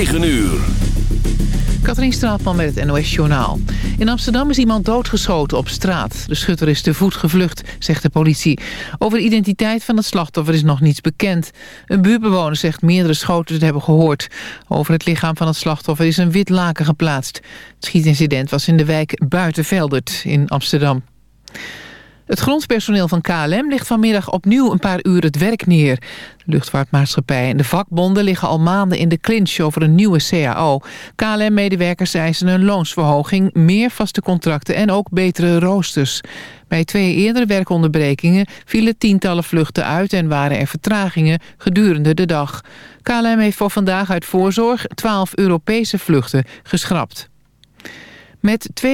9 uur. Katrien Straatman met het NOS-journaal. In Amsterdam is iemand doodgeschoten op straat. De schutter is te voet gevlucht, zegt de politie. Over de identiteit van het slachtoffer is nog niets bekend. Een buurtbewoner zegt meerdere schoten te hebben gehoord. Over het lichaam van het slachtoffer is een wit laken geplaatst. Het schietincident was in de wijk Buitenveldert in Amsterdam. Het grondpersoneel van KLM ligt vanmiddag opnieuw een paar uur het werk neer. De luchtvaartmaatschappij en de vakbonden liggen al maanden in de clinch over een nieuwe CAO. KLM-medewerkers eisen een loonsverhoging, meer vaste contracten en ook betere roosters. Bij twee eerdere werkonderbrekingen vielen tientallen vluchten uit en waren er vertragingen gedurende de dag. KLM heeft voor vandaag uit voorzorg 12 Europese vluchten geschrapt. Met 92%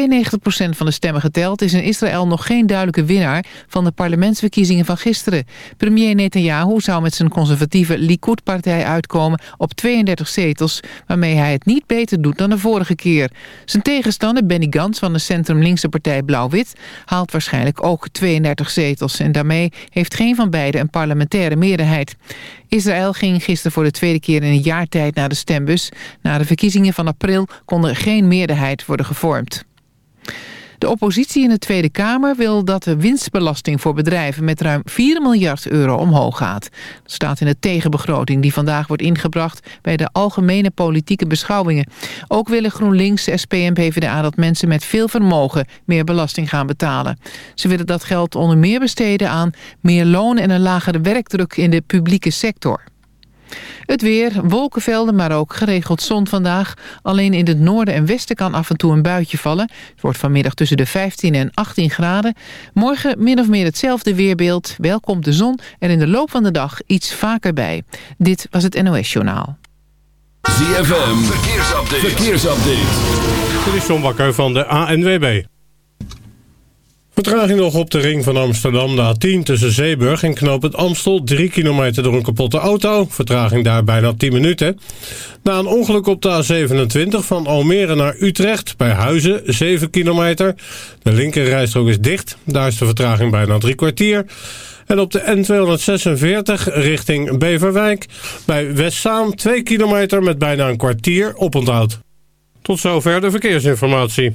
van de stemmen geteld is in Israël nog geen duidelijke winnaar van de parlementsverkiezingen van gisteren. Premier Netanyahu zou met zijn conservatieve Likud-partij uitkomen op 32 zetels, waarmee hij het niet beter doet dan de vorige keer. Zijn tegenstander Benny Gantz van de centrum-linkse partij Blauw-Wit haalt waarschijnlijk ook 32 zetels en daarmee heeft geen van beiden een parlementaire meerderheid. Israël ging gisteren voor de tweede keer in een jaar tijd naar de stembus. Na de verkiezingen van april kon er geen meerderheid worden gevormd. De oppositie in de Tweede Kamer wil dat de winstbelasting voor bedrijven met ruim 4 miljard euro omhoog gaat. Dat staat in de tegenbegroting die vandaag wordt ingebracht bij de algemene politieke beschouwingen. Ook willen GroenLinks, SP en PvdA dat mensen met veel vermogen meer belasting gaan betalen. Ze willen dat geld onder meer besteden aan meer loon en een lagere werkdruk in de publieke sector. Het weer, wolkenvelden, maar ook geregeld zon vandaag. Alleen in het noorden en westen kan af en toe een buitje vallen. Het wordt vanmiddag tussen de 15 en 18 graden. Morgen min of meer hetzelfde weerbeeld. Wel komt de zon er in de loop van de dag iets vaker bij. Dit was het NOS Journaal. ZFM, verkeersupdate. verkeersupdate. Dit is John Bakker van de ANWB. Vertraging nog op de ring van Amsterdam, de A10 tussen Zeeburg en Knoop het Amstel. 3 kilometer door een kapotte auto. Vertraging daar bijna 10 minuten. Na een ongeluk op de A27 van Almere naar Utrecht bij Huizen, 7 kilometer. De linkerrijstrook is dicht. Daar is de vertraging bijna drie kwartier. En op de N246 richting Beverwijk bij Westzaan 2 kilometer met bijna een kwartier oponthoud. Tot zover de verkeersinformatie.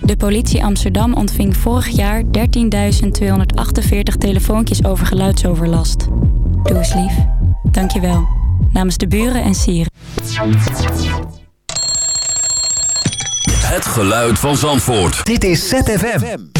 De politie Amsterdam ontving vorig jaar 13.248 telefoontjes over geluidsoverlast. Doe eens lief. Dankjewel. Namens de buren en sieren. Het geluid van Zandvoort. Dit is ZFM.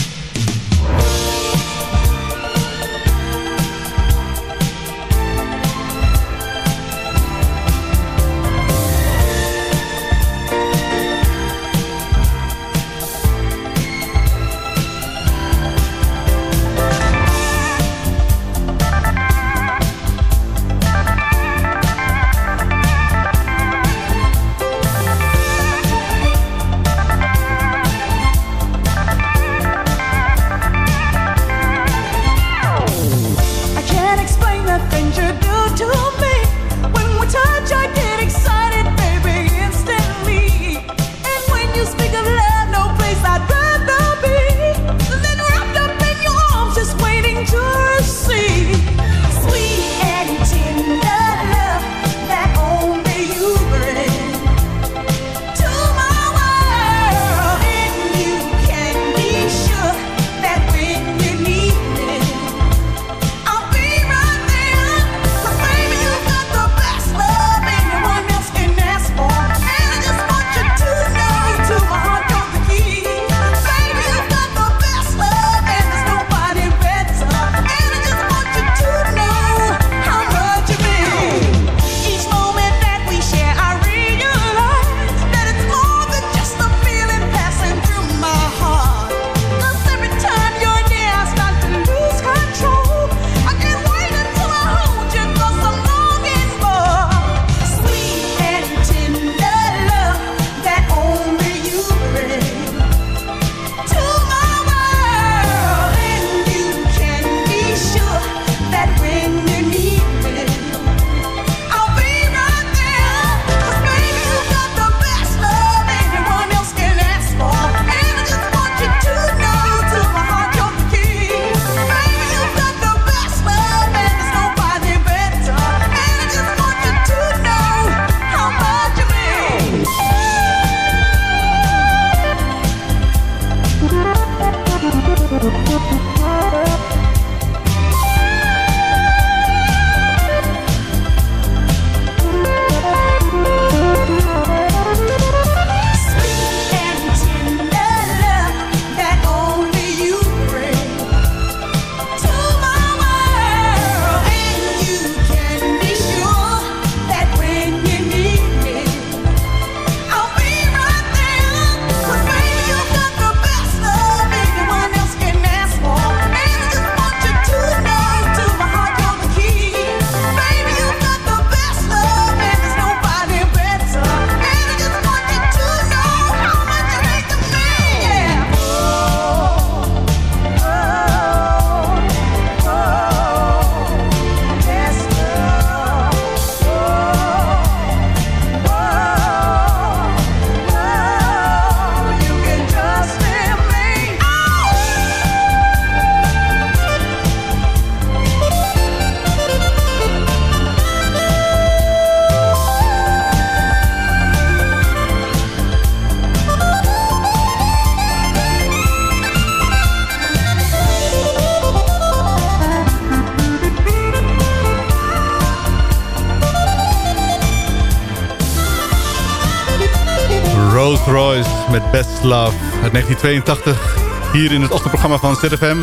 Rose Royce met Best Love uit 1982. Hier in het ochtendprogramma van ZFM.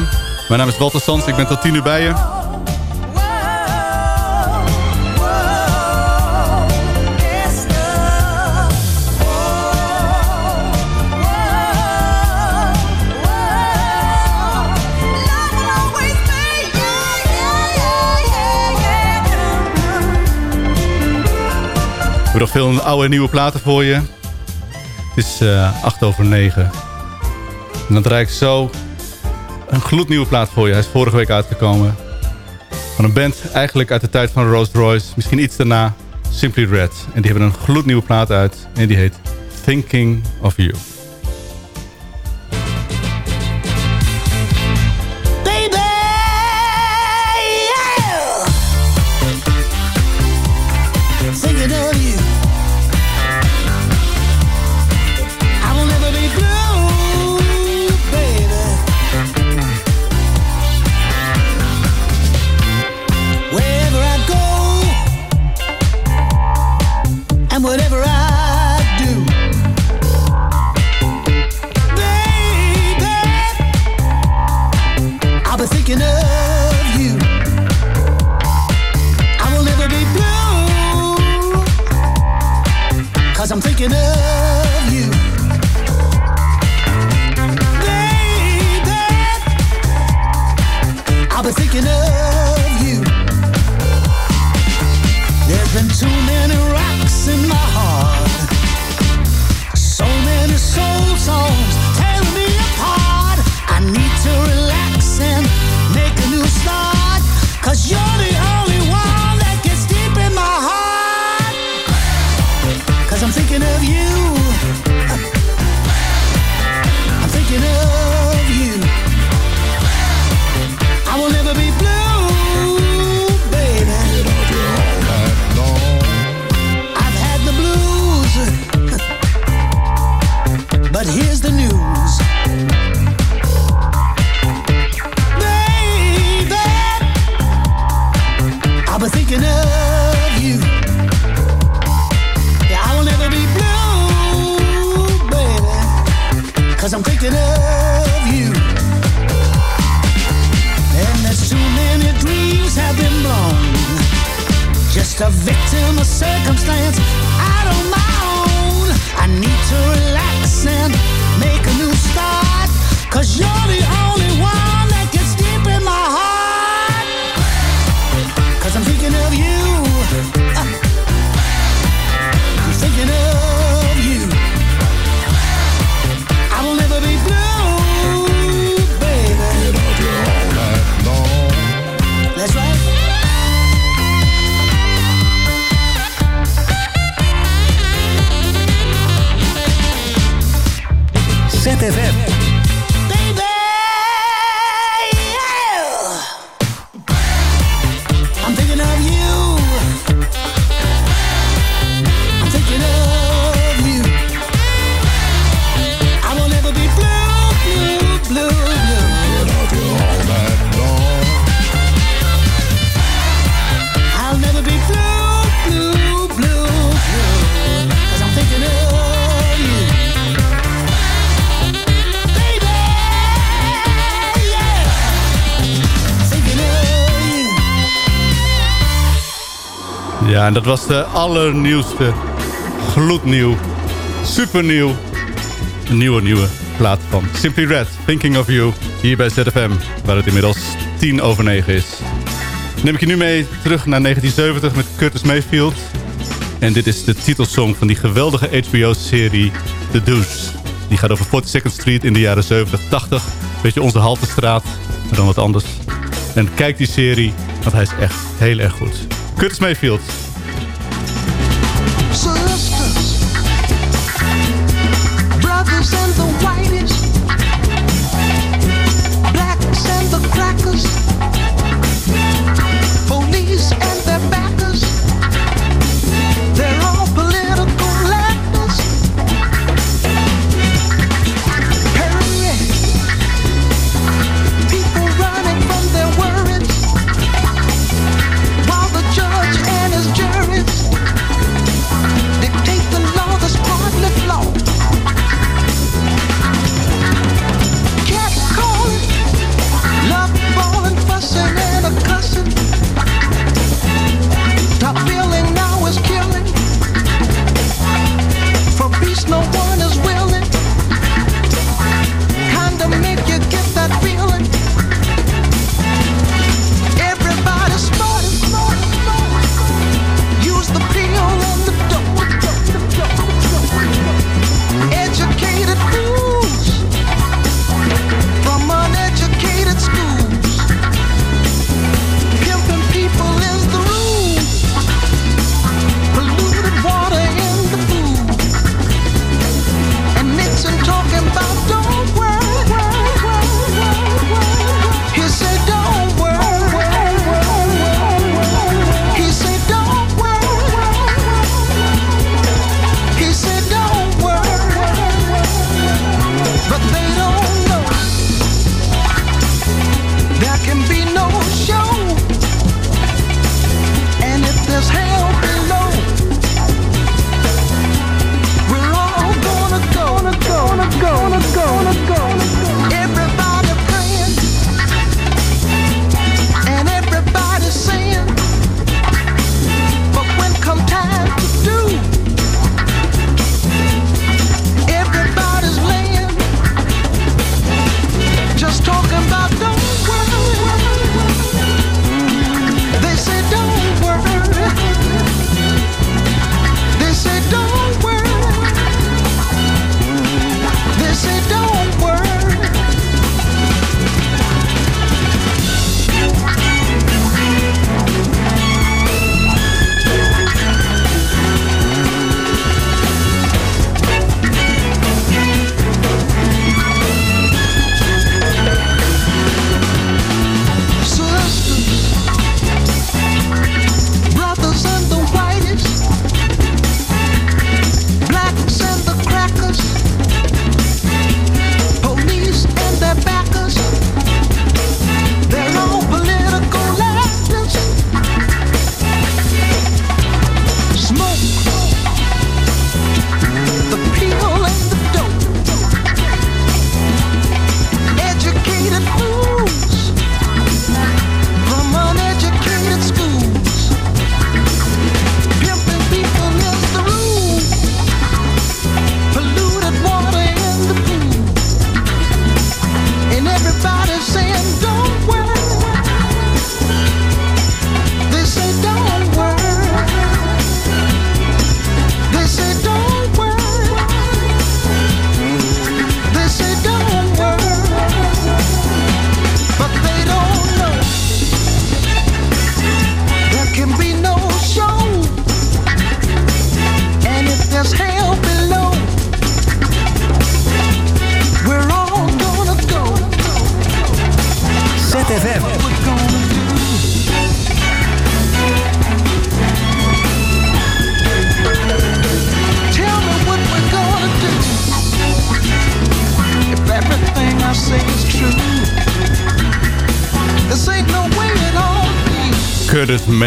Mijn naam is Walter Sans, ik ben tot 10 uur bij je. We hebben nog veel oude en nieuwe platen voor je. Het is uh, 8 over 9. En dan draai ik zo een gloednieuwe plaat voor je. Hij is vorige week uitgekomen. Van een band eigenlijk uit de tijd van Rolls Royce. Misschien iets daarna. Simply Red. En die hebben een gloednieuwe plaat uit. En die heet Thinking of You. Ja, en dat was de allernieuwste, gloednieuw, supernieuw, nieuwe, nieuwe plaat van Simply Red, Thinking of You, hier bij ZFM, waar het inmiddels tien over negen is. Neem ik je nu mee terug naar 1970 met Curtis Mayfield. En dit is de titelsong van die geweldige HBO-serie The Deuce. Die gaat over 42nd Street in de jaren 70, 80. Beetje onze Haltestraat, maar dan wat anders. En kijk die serie, want hij is echt heel erg goed. Curtis Mayfield,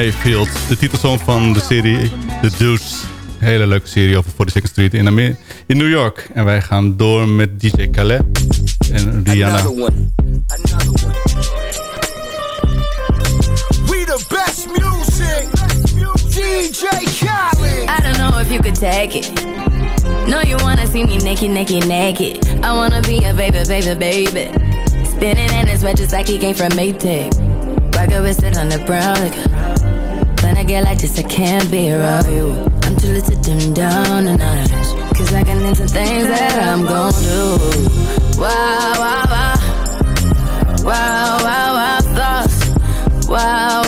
Mayfield. De titelsong van de serie The Deuce. Hele leuke serie over 42nd Street in, Amer in New York. En wij gaan door met DJ Khaled en Rihanna. We the best music. DJ Khaled. I don't know if you could take it. No, you wanna see me naked, naked, naked. I wanna be a baby, baby, baby. Spinning in his red just like he came from Maytag. Rocket with it on the brown. Like, get like this, I can't be around you. I'm too little to dim down and out. Cause I can into things that I'm gon' do. Wow, wow, wow. Wow, wow, wow, thoughts. Wow.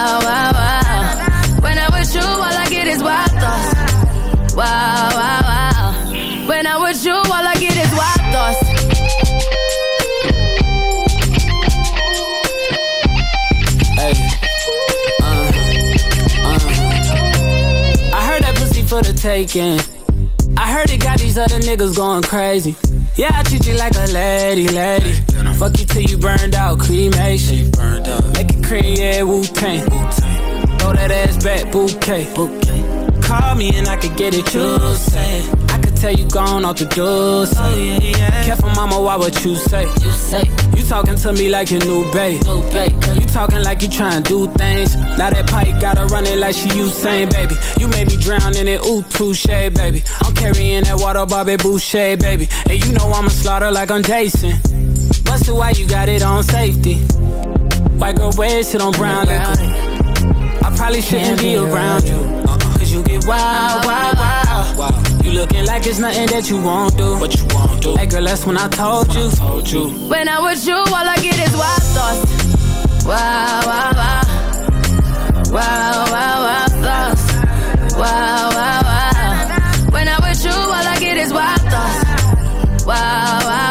the taking. I heard it got these other niggas going crazy. Yeah, I treat you like a lady, lady. Fuck you till you burned out, cremation. Make it cream, yeah, Wu Tang. Throw that ass back, bouquet call me and I could get it, you say. I could tell you gone off the door. Say. Careful, mama, why what you say? You say. You talking to me like your new babe. New babe. You talking like you trying to do things. Now that pipe gotta run it like she Usain, baby. You made me drown in it, ooh, touche, baby. I'm carrying that water, Bobby Boucher, baby. And you know I'ma slaughter like I'm Jason. Busted why you got it on safety. White girl, wear shit on brown liquor. I probably shouldn't be around you uh-uh. Cause you get wild, wild, wild. You looking like it's nothing that you won't do. What you won't do? Hey girl, that's when I told you. Told you. When I'm with you, all I get is wild thoughts. Wow, wow, wow. Wow, wow, wow thoughts. Wow, wow, wow. When I'm with you, all I get is wild thoughts. Wow, wow, wow.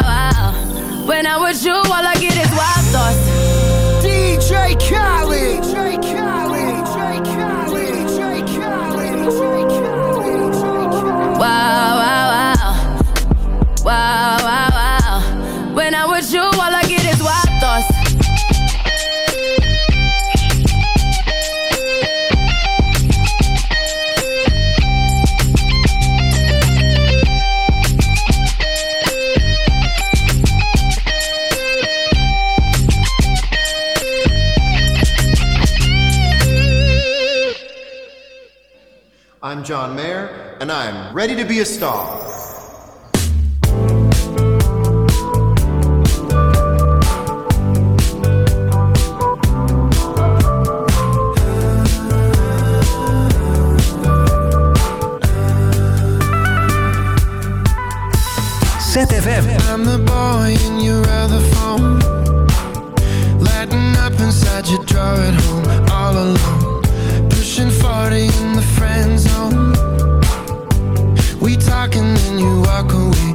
And I'm ready to be a star. ZFM. I'm the boy in your other phone. Lighting up inside your drawer at home, all alone. Pushing 40 in the friend we talking and you walk away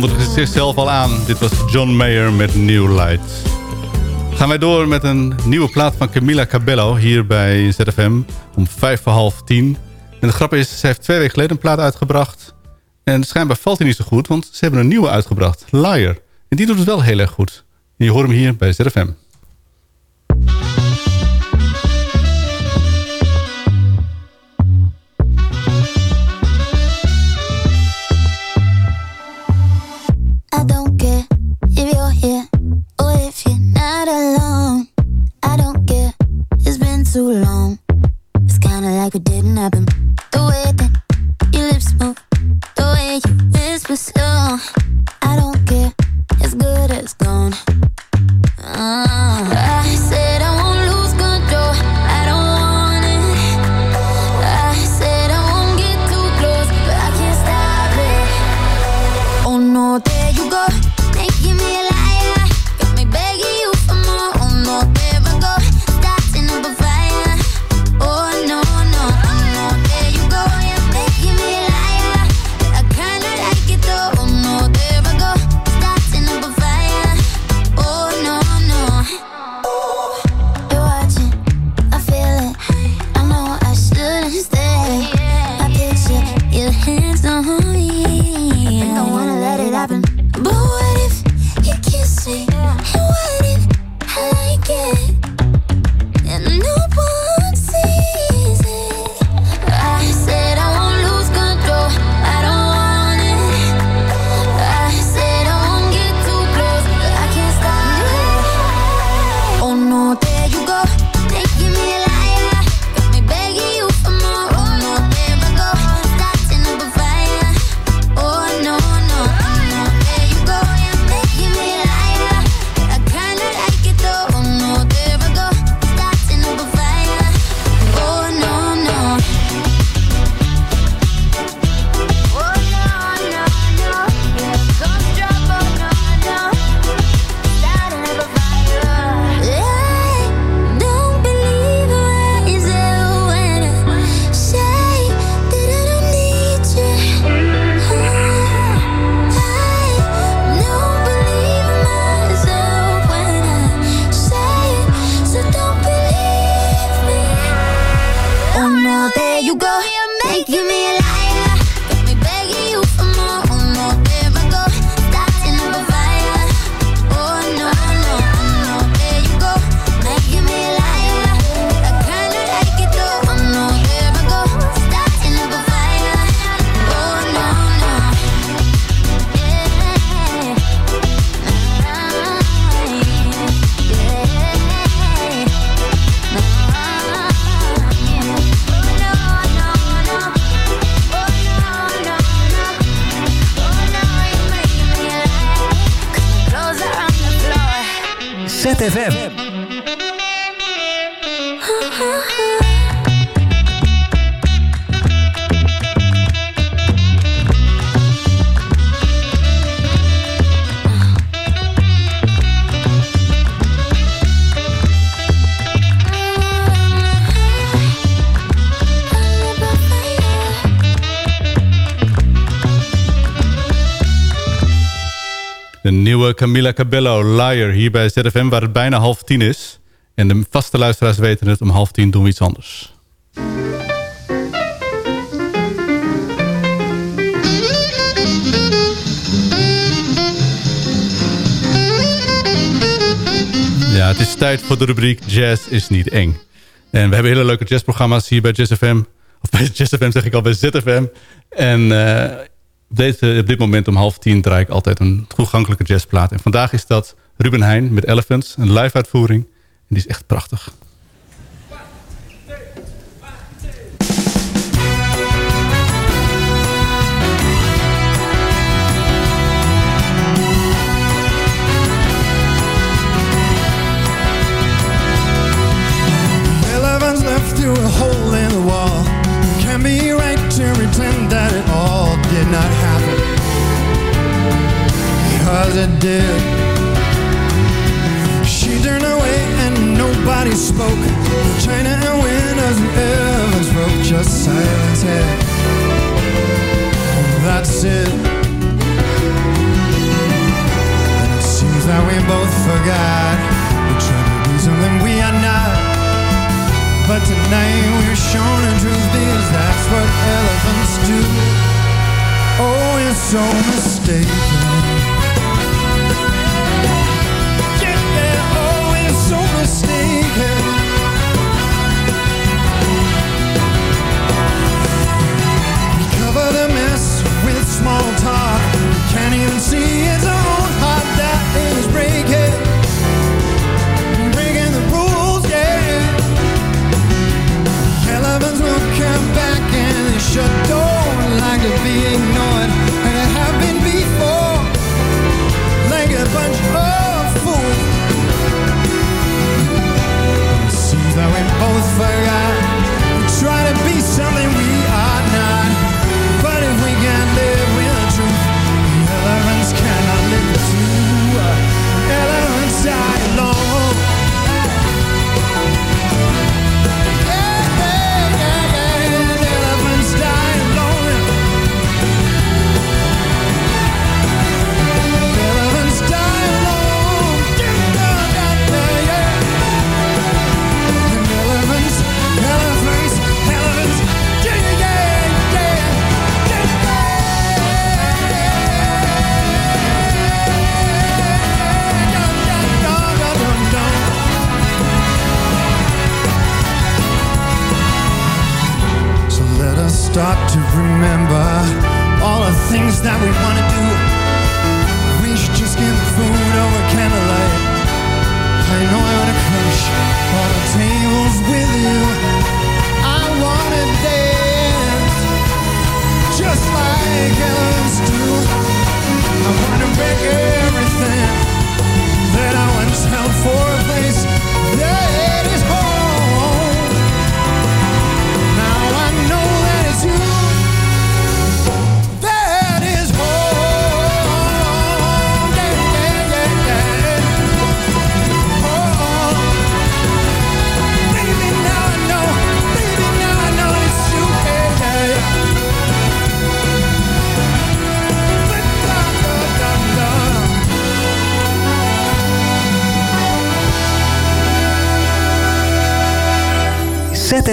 kondigde zichzelf al aan. Dit was John Mayer met New Light. Gaan wij door met een nieuwe plaat van Camila Cabello hier bij ZFM om vijf voor half tien. En de grap is, ze heeft twee weken geleden een plaat uitgebracht. En schijnbaar valt die niet zo goed, want ze hebben een nieuwe uitgebracht, Liar. En die doet het wel heel erg goed. En je hoort hem hier bij ZFM. like it didn't happen. TV nieuwe Camila Cabello, Liar, hier bij ZFM... waar het bijna half tien is. En de vaste luisteraars weten het, om half tien doen we iets anders. Ja, het is tijd voor de rubriek Jazz is niet eng. En we hebben hele leuke jazzprogramma's hier bij JazzFM. Of bij JazzFM zeg ik al, bij ZFM. En... Eh, op, deze, eh, op dit moment om half tien draai ik altijd een toegankelijke jazzplaat. En vandaag is dat Ruben Heijn met Elephants, een live uitvoering. En die is echt prachtig. cause it did. She turned away and nobody spoke. China and windows and ever broke Just silence That's it. Seems that we both forgot. We tried to be something we are not. But tonight we're shown the truth that's what elephants do. Oh, it's so mistaken.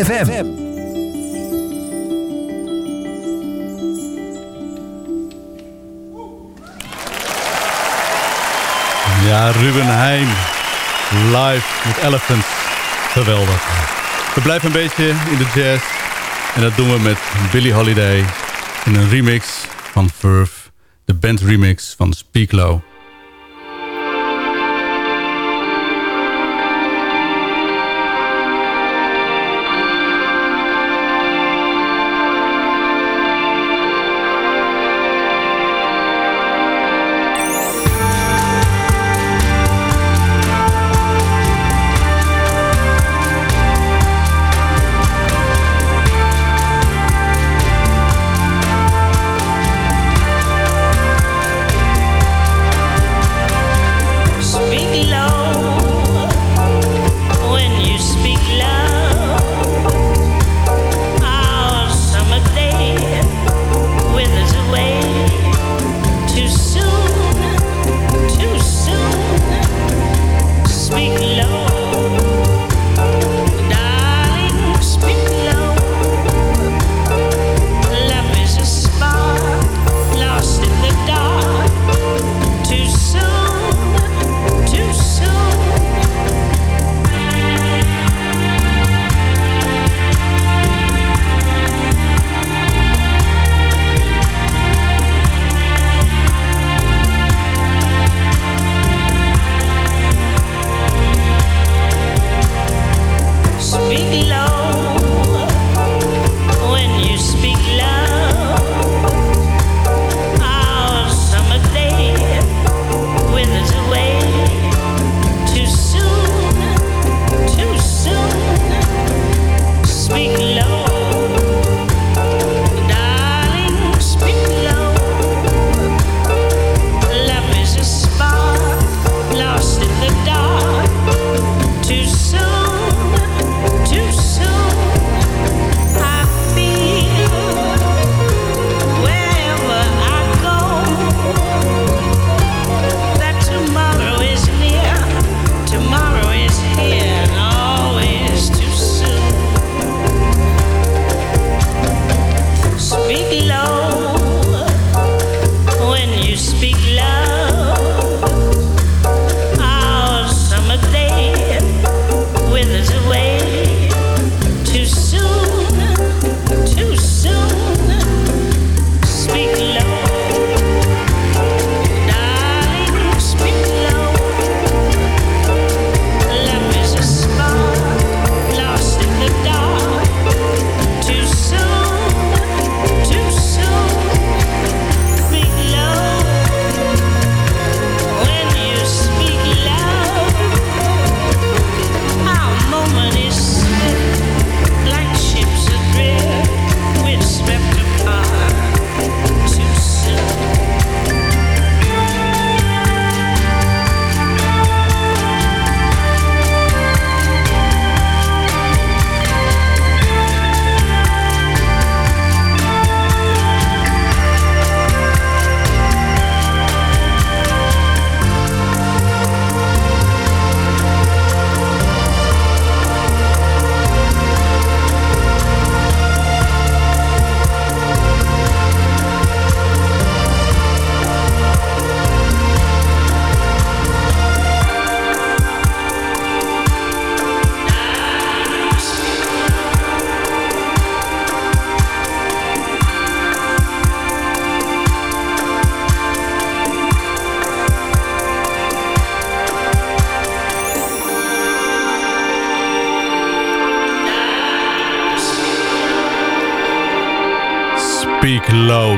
FM. Ja, Ruben Heijn. Live met Elephant. Geweldig. We blijven een beetje in de jazz. En dat doen we met Billy Holiday. In een remix van Verve. De band remix van Speak Low.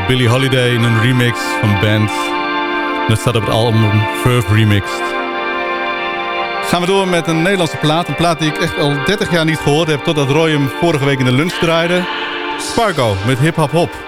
Billie Holiday in een remix van Band. Dat staat op het album Verve Remixed. Gaan we door met een Nederlandse plaat. Een plaat die ik echt al 30 jaar niet gehoord heb... totdat Roy hem vorige week in de lunch draaide. Spargo met Hip Hop Hop.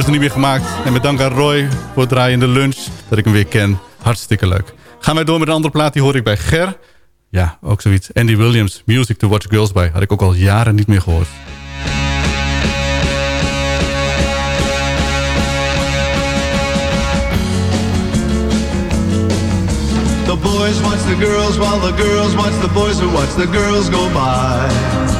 Worden ze niet meer gemaakt. En met dank aan Roy voor het draaien de lunch, dat ik hem weer ken. Hartstikke leuk. Gaan wij door met een andere plaat, die hoor ik bij Ger. Ja, ook zoiets. Andy Williams, Music to Watch Girls By. Had ik ook al jaren niet meer gehoord. The boys watch the girls while the girls watch the boys who watch the girls go by.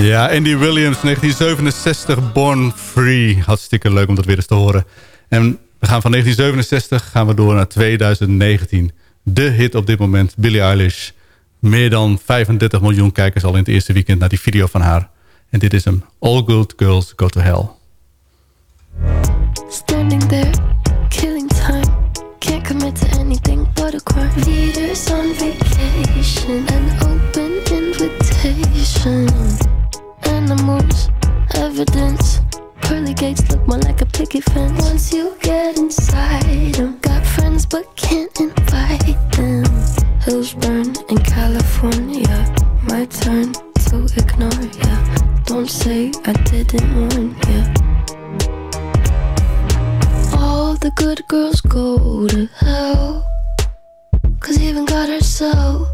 Ja, Andy Williams, 1967, Born Free. Hartstikke leuk om dat weer eens te horen. En we gaan van 1967 gaan we door naar 2019. De hit op dit moment, Billie Eilish. Meer dan 35 miljoen kijkers al in het eerste weekend naar die video van haar. En dit is hem. All Good Girls Go To Hell. Standing there, killing time. Can't commit to anything but a crime. Leaders on vacation, evidence. Pearly gates look more like a picket fence. Once you get inside them, got friends but can't invite them. Hills burn in California. My turn to ignore ya. Don't say I didn't warn ya. All the good girls go to hell. Cause even God herself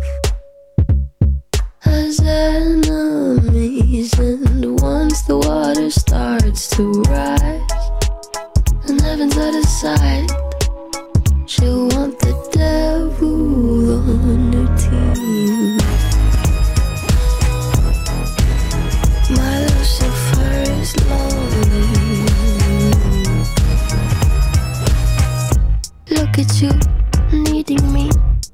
has enemies. And once the water starts to rise, and heaven's out of sight, she'll want the devil on her team. My Lucifer is lonely. Look at you, needing me.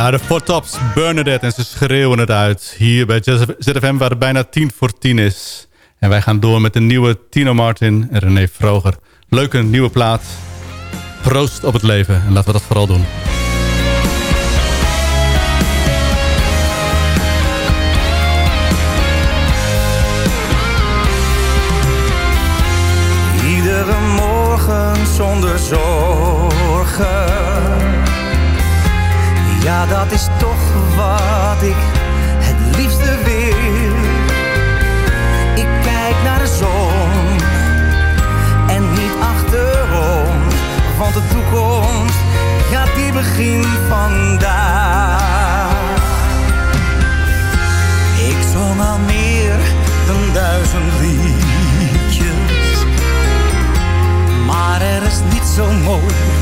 De Four Tops, Bernadette en ze schreeuwen het uit. Hier bij ZFM waar het bijna tien voor tien is. En wij gaan door met de nieuwe Tino Martin en René Vroger. Leuke nieuwe plaat. Proost op het leven en laten we dat vooral doen. Iedere morgen zonder zorgen ja, dat is toch wat ik het liefste wil. Ik kijk naar de zon en niet achterom. Want de toekomst, ja, die begint vandaag. Ik zong al meer dan duizend liedjes. Maar er is niet zo mooi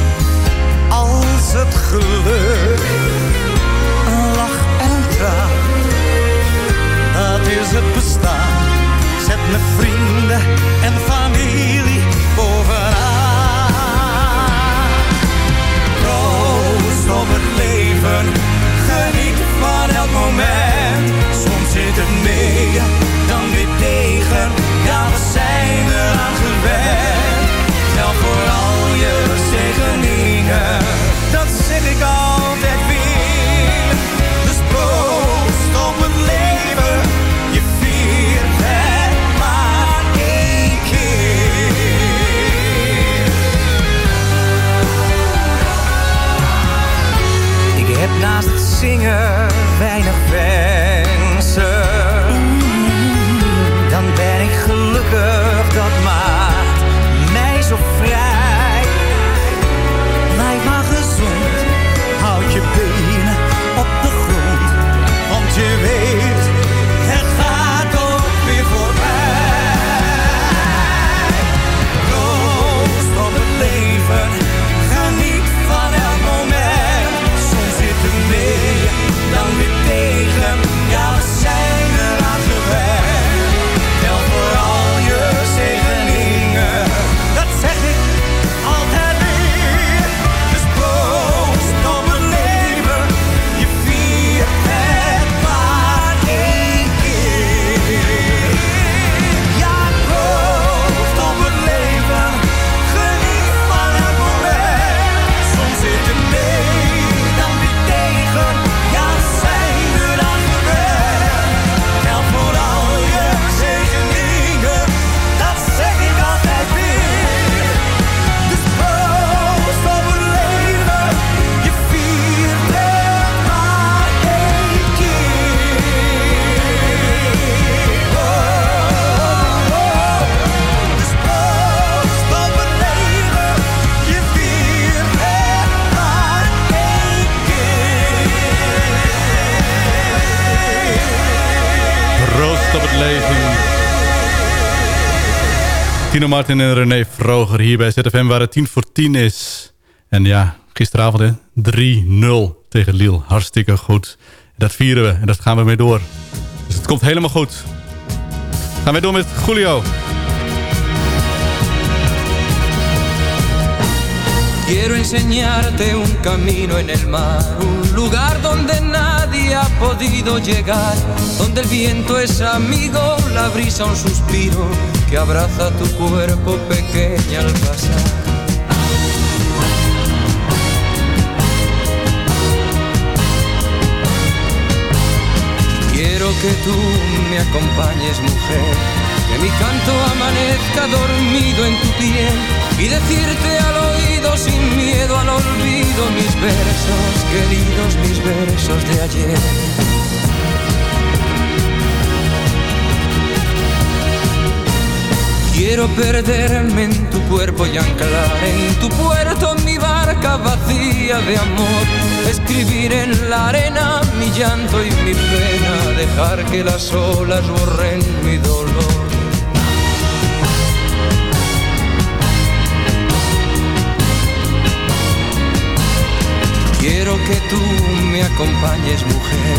als het geluk. Een lach en een traan, dat is het bestaan. Zet mijn vrienden en familie bovenaan. Proost op het leven, geniet van elk moment. Soms zit het mee, Tino Martin en René Vroger hier bij ZFM waar het 10 voor 10 is. En ja, gisteravond hè, 3-0 tegen Lille. Hartstikke goed. Dat vieren we en dat gaan we mee door. Dus het komt helemaal goed. Gaan we door met Julio. Quiero enseñarte un camino en el mar, un lugar donde nadie ha podido llegar, donde el viento es amigo, la brisa un suspiro que abraza tu cuerpo pequeña al pasar. Quiero que tú me acompañes, mujer, que mi canto amanezca dormido en tu piel y decirte al oído sin miedo al olvido mis versos, queridos mis versos de ayer. Quiero perderme en tu cuerpo y anclar en tu puerto mi barca vacía de amor. Escribir en la arena mi llanto y mi pena, dejar que las olas borren mi dolor. Quiero que tú me acompañes, mujer,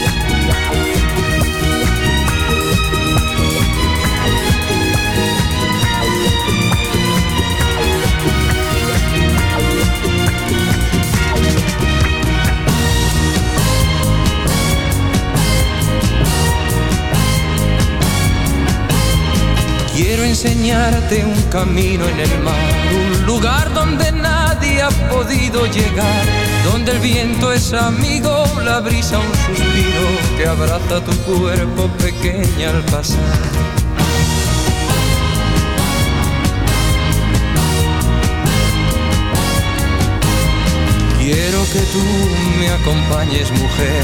Enseñarte un camino en el mar, un lugar donde nadie ha podido llegar, donde el viento es amigo, la brisa un suspiro que abraza tu cuerpo pequeña al pasar. Quiero que tú me acompañes, mujer,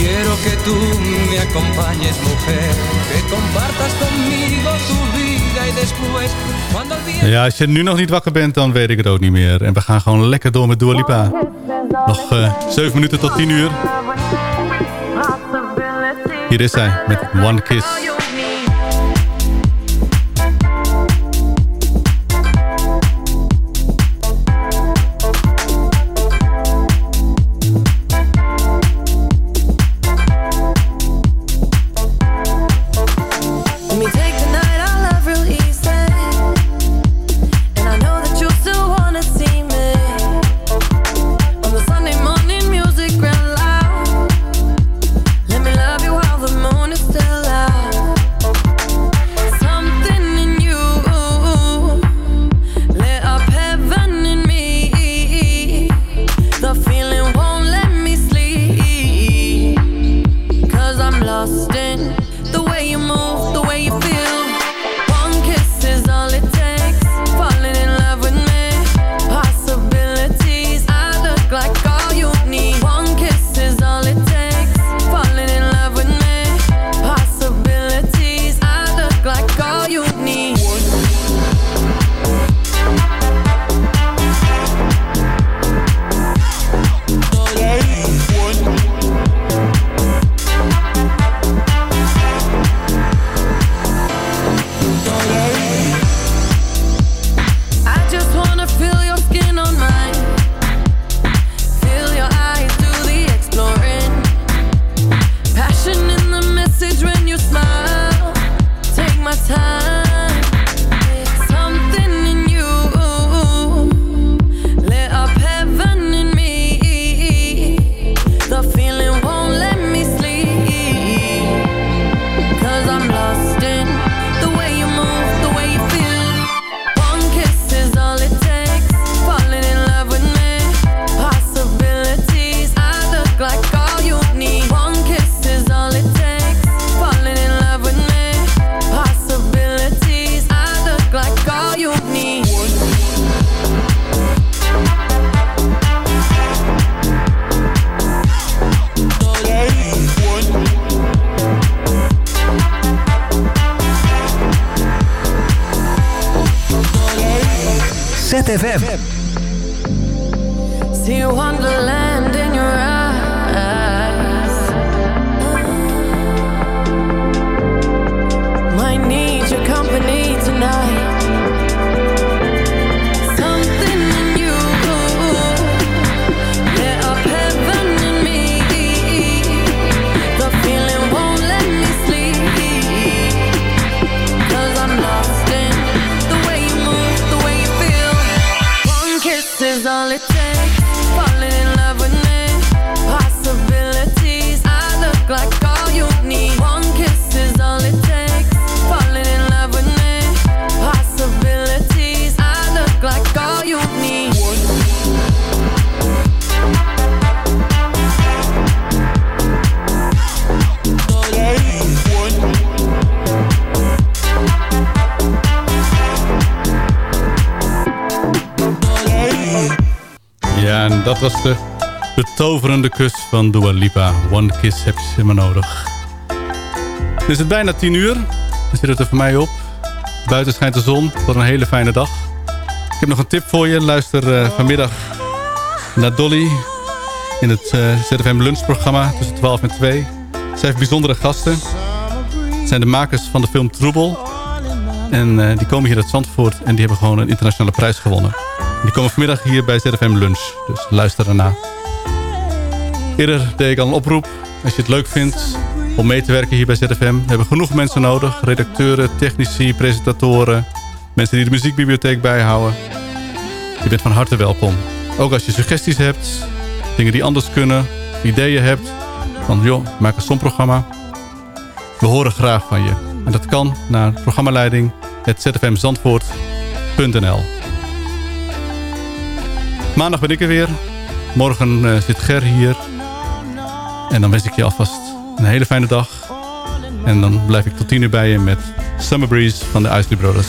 Quiero que tú me acompañes, mujer, que compartas conmigo tu vida y después. Ja, als je nu nog niet wakker bent, dan weet ik het ook niet meer. En we gaan gewoon lekker door met Dua Lipa. Nog uh, 7 minuten tot 10 uur. Hier is hij met One Kiss. De toverende kus van Dua Lipa. One kiss heb je maar nodig. Het is het bijna 10 uur. Dan zit het er voor mij op. Buiten schijnt de zon. Wat een hele fijne dag. Ik heb nog een tip voor je. Luister eh, vanmiddag naar Dolly. In het eh, ZFM lunchprogramma tussen 12 en 2. Zij heeft bijzondere gasten. Het zijn de makers van de film Troebel. En eh, die komen hier uit Zandvoort. En die hebben gewoon een internationale prijs gewonnen. Die komen vanmiddag hier bij ZFM Lunch. Dus luister erna. Eerder deed ik al een oproep. Als je het leuk vindt om mee te werken hier bij ZFM. We hebben genoeg mensen nodig. Redacteuren, technici, presentatoren. Mensen die de muziekbibliotheek bijhouden. Je bent van harte welkom. Ook als je suggesties hebt. Dingen die anders kunnen. Ideeën hebt. Van joh, maak een somprogramma. We horen graag van je. En dat kan naar programmaleiding zfmzandvoort.nl Maandag ben ik er weer. Morgen uh, zit Ger hier. En dan wens ik je alvast een hele fijne dag. En dan blijf ik tot tien uur bij je met Summer Breeze van de Isley Brothers.